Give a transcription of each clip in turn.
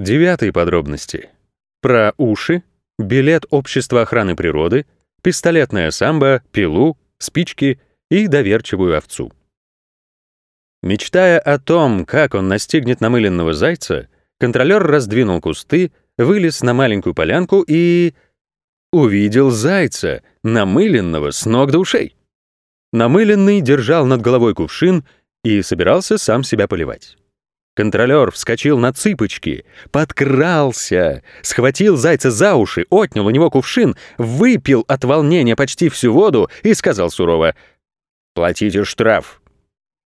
Девятые подробности. Про уши, билет Общества охраны природы, пистолетная самбо, пилу, спички и доверчивую овцу. Мечтая о том, как он настигнет намыленного зайца, контролер раздвинул кусты, вылез на маленькую полянку и... увидел зайца, намыленного с ног до ушей. Намыленный держал над головой кувшин и собирался сам себя поливать. Контролер вскочил на цыпочки, подкрался, схватил зайца за уши, отнял у него кувшин, выпил от волнения почти всю воду и сказал сурово «Платите штраф».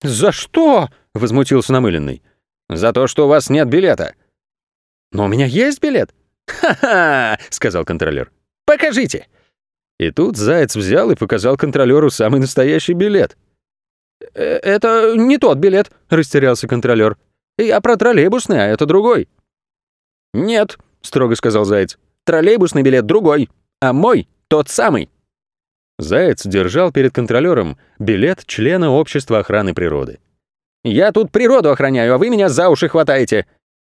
«За что?» — возмутился намыленный. «За то, что у вас нет билета». «Но у меня есть билет». «Ха-ха!» — сказал контролер. «Покажите». И тут заяц взял и показал контролеру самый настоящий билет. «Э, «Это не тот билет», — растерялся контролер. «Я про троллейбусный, а это другой». «Нет», — строго сказал заяц. «Троллейбусный билет другой, а мой — тот самый». Заяц держал перед контролером билет члена Общества охраны природы. «Я тут природу охраняю, а вы меня за уши хватаете».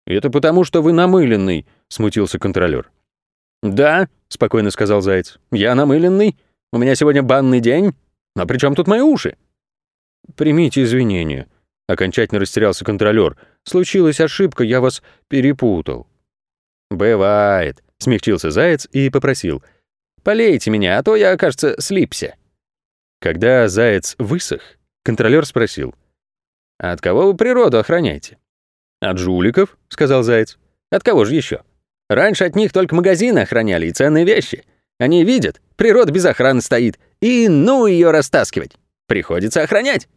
«Это потому, что вы намыленный», — смутился контролер. «Да», — спокойно сказал Заяц, — «я намыленный. У меня сегодня банный день. А при чем тут мои уши?» «Примите извинения», — окончательно растерялся контролер. «Случилась ошибка, я вас перепутал». «Бывает», — смягчился Заяц и попросил. «Полейте меня, а то я, кажется, слипся». Когда Заяц высох, контролер спросил. «А от кого вы природу охраняете?» «От жуликов», — сказал Заяц. «От кого же еще? Раньше от них только магазины охраняли и ценные вещи. Они видят, природа без охраны стоит, и ну ее растаскивать. Приходится охранять».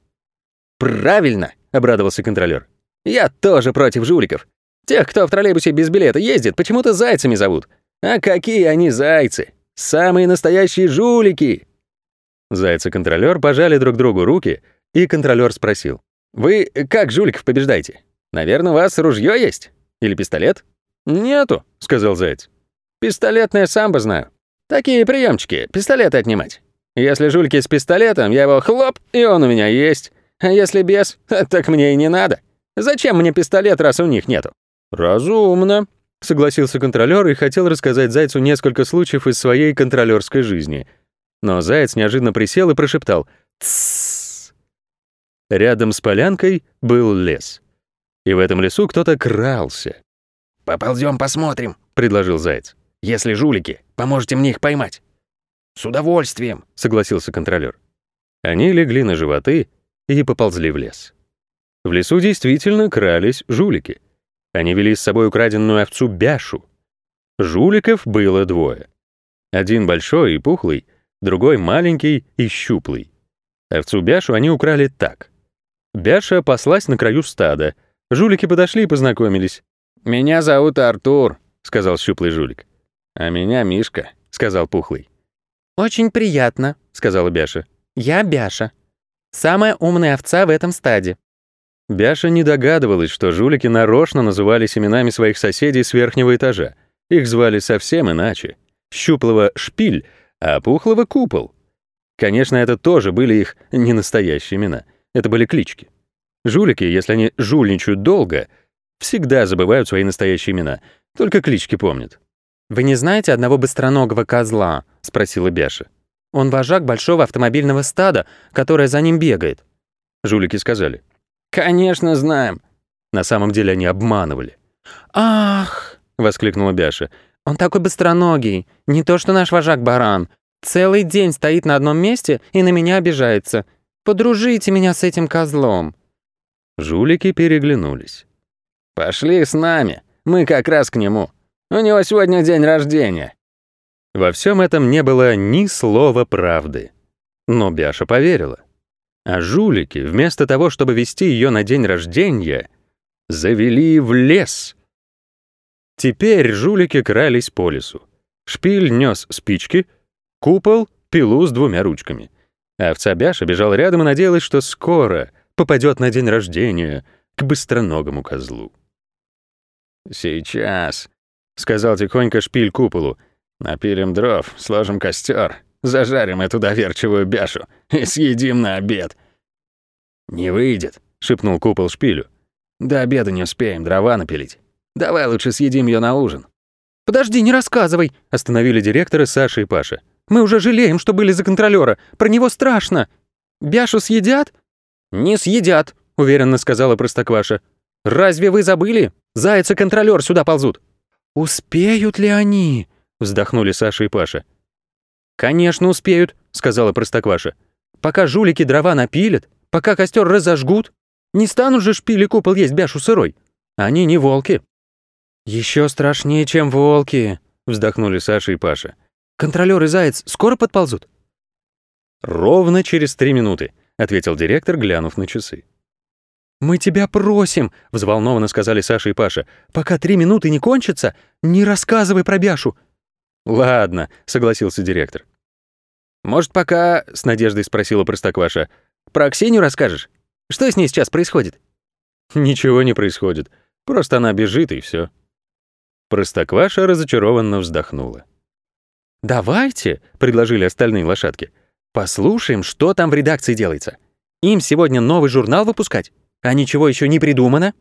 «Правильно», — обрадовался контролер. «Я тоже против жуликов. Тех, кто в троллейбусе без билета ездит, почему-то зайцами зовут. А какие они зайцы? Самые настоящие жулики!» Заяц и контролер пожали друг другу руки, и контролер спросил. «Вы как жуликов побеждаете? Наверное, у вас ружье есть? Или пистолет?» «Нету», — сказал Заяц. «Пистолетное самбо знаю. Такие приемчики, пистолеты отнимать. Если жульки с пистолетом, я его хлоп, и он у меня есть. А если без, так мне и не надо. Зачем мне пистолет, раз у них нету?» «Разумно», — согласился контролер и хотел рассказать Зайцу несколько случаев из своей контролерской жизни. Но Заяц неожиданно присел и прошептал «Тссс». Рядом с полянкой был лес. И в этом лесу кто-то крался. «Поползем посмотрим», — предложил Заяц. «Если жулики, поможете мне их поймать». «С удовольствием», — согласился контролер. Они легли на животы и поползли в лес. В лесу действительно крались жулики. Они вели с собой украденную овцу Бяшу. Жуликов было двое. Один большой и пухлый, другой маленький и щуплый. Овцу Бяшу они украли так. Бяша паслась на краю стада. Жулики подошли и познакомились. «Меня зовут Артур», — сказал щуплый жулик. «А меня Мишка», — сказал пухлый. «Очень приятно», — сказала Бяша. «Я Бяша. Самая умная овца в этом стаде». Бяша не догадывалась, что жулики нарочно называли именами своих соседей с верхнего этажа. Их звали совсем иначе. Щуплого — Шпиль, а Пухлого — Купол. Конечно, это тоже были их не настоящие имена. Это были клички. Жулики, если они жульничают долго — Всегда забывают свои настоящие имена, только клички помнят. «Вы не знаете одного быстроногого козла?» — спросила Бяша. «Он вожак большого автомобильного стада, которое за ним бегает». Жулики сказали. «Конечно знаем». На самом деле они обманывали. «Ах!» — воскликнула Бяша. «Он такой быстроногий, не то что наш вожак-баран. Целый день стоит на одном месте и на меня обижается. Подружите меня с этим козлом». Жулики переглянулись. «Пошли с нами, мы как раз к нему. У него сегодня день рождения». Во всем этом не было ни слова правды. Но Бяша поверила. А жулики, вместо того, чтобы вести ее на день рождения, завели в лес. Теперь жулики крались по лесу. Шпиль нес спички, купол — пилу с двумя ручками. Овца Бяша бежал рядом и надеялась, что скоро попадет на день рождения к быстроногому козлу. «Сейчас», — сказал тихонько шпиль куполу. «Напилим дров, сложим костер, зажарим эту доверчивую бяшу и съедим на обед». «Не выйдет», — шепнул купол шпилю. «До обеда не успеем дрова напилить. Давай лучше съедим ее на ужин». «Подожди, не рассказывай!» — остановили директоры Саша и Паша. «Мы уже жалеем, что были за контролера. Про него страшно. Бяшу съедят?» «Не съедят», — уверенно сказала Простокваша. «Разве вы забыли? Заяц и контролер сюда ползут». «Успеют ли они?» — вздохнули Саша и Паша. «Конечно успеют», — сказала Простокваша. «Пока жулики дрова напилят, пока костер разожгут, не станут же шпили купол есть бяшу сырой. Они не волки». «Еще страшнее, чем волки», — вздохнули Саша и Паша. «Контролёр и заяц скоро подползут?» «Ровно через три минуты», — ответил директор, глянув на часы. «Мы тебя просим», — взволнованно сказали Саша и Паша. «Пока три минуты не кончатся, не рассказывай про Бяшу». «Ладно», — согласился директор. «Может, пока...» — с надеждой спросила Простокваша. «Про Ксению расскажешь? Что с ней сейчас происходит?» «Ничего не происходит. Просто она бежит, и все. Простокваша разочарованно вздохнула. «Давайте», — предложили остальные лошадки, «послушаем, что там в редакции делается. Им сегодня новый журнал выпускать, а ничего еще не придумано».